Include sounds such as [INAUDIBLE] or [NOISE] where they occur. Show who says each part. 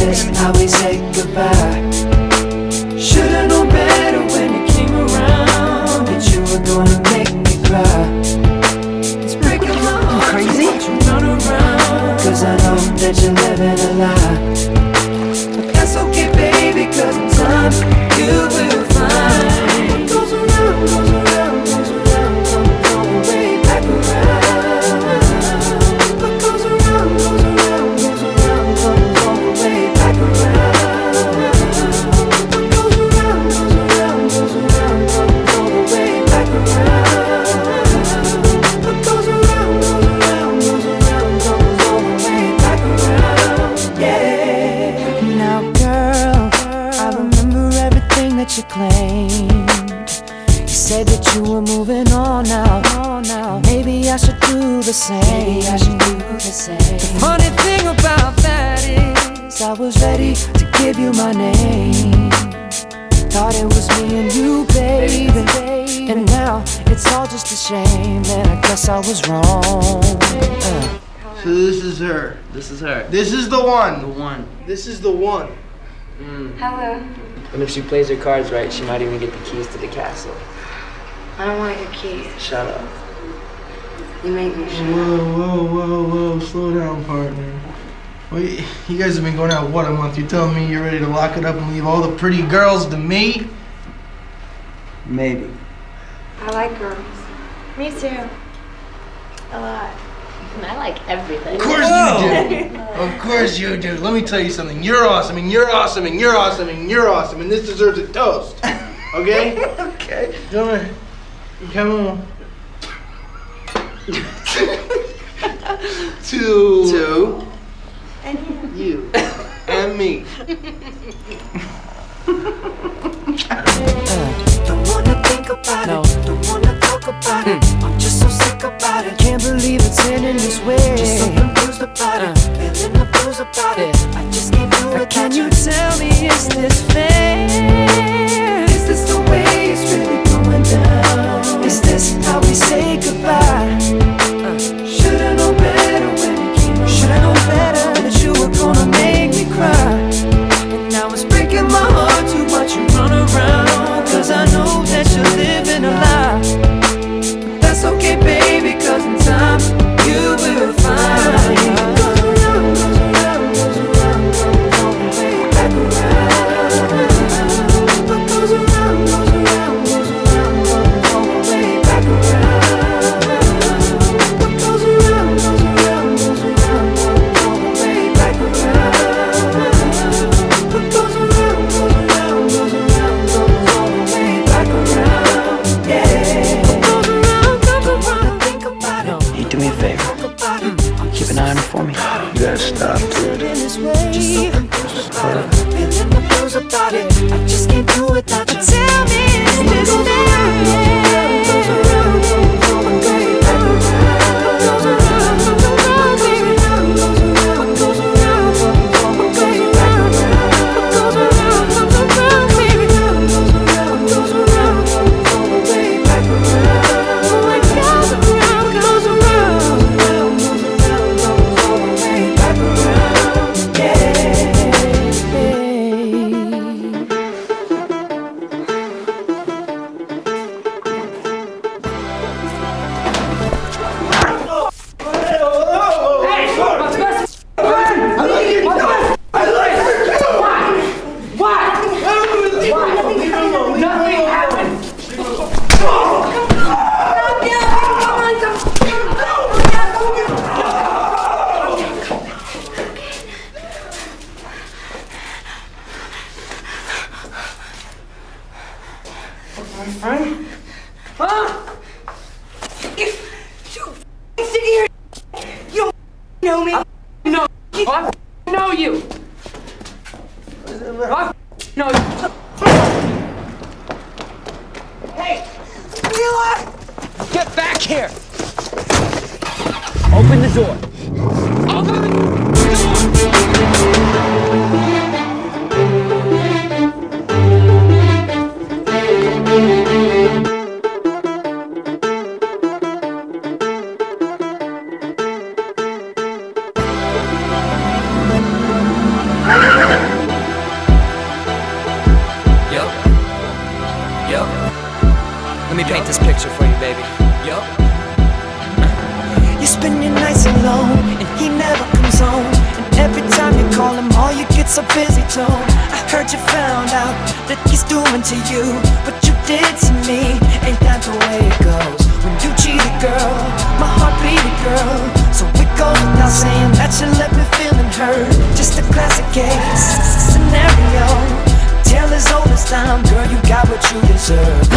Speaker 1: this how we say goodbye? Should've known better when you came around that you were gonna make me cry. It's breaking my heart.
Speaker 2: crazy?
Speaker 1: to watch you run around, cause I know that you're living a lie. But that's okay, baby, cause in time you will everything that you claimed. You said that you were moving on now. Maybe I should do the same. Maybe I should do the same. The funny thing about that is, I was ready to give you my name. Thought it was me and you, baby. And now it's all just a shame, and I guess I was wrong. Uh.
Speaker 3: So this is her.
Speaker 4: This is her.
Speaker 3: This is the one.
Speaker 4: The
Speaker 3: one.
Speaker 4: one.
Speaker 3: This is the one.
Speaker 5: Hello.
Speaker 4: And if she plays her cards right, she might even get the keys to the castle.
Speaker 5: I don't want your keys.
Speaker 4: Shut up.
Speaker 5: You make me shut
Speaker 3: Whoa,
Speaker 5: up.
Speaker 3: whoa, whoa, whoa! Slow down, partner. Wait, you guys have been going out what a month? You're telling me you're ready to lock it up and leave all the pretty girls to me?
Speaker 4: Maybe.
Speaker 5: I like girls. Me too. A lot.
Speaker 6: I like everything.
Speaker 3: Of course you do. [LAUGHS] Of course you do. Let me tell you something. You're awesome, and you're awesome, and you're awesome, and you're awesome, and this deserves a toast. Okay? [LAUGHS]
Speaker 4: Okay.
Speaker 3: Come on. Come [LAUGHS] on. Two.
Speaker 4: Two.
Speaker 3: You. And me.
Speaker 1: Believe it's ending this way. Just so confused uh. about it. Feeling the blues about it. Confused
Speaker 5: know me.
Speaker 2: No, I know you. I know you.
Speaker 5: Hey, Leela!
Speaker 2: Get back here. Open the door. Open the
Speaker 1: paint this picture for you, baby. Yup. You spend your nights alone, and he never comes home. And every time you call him, all you get's a busy tone. I heard you found out that he's doing to you what you did to me. Ain't that the way it goes? When you cheat a girl, my heart beat a girl. So it goes without saying that you left me feeling hurt. Just a classic case scenario. Tale as old as time, girl, you got what you deserve.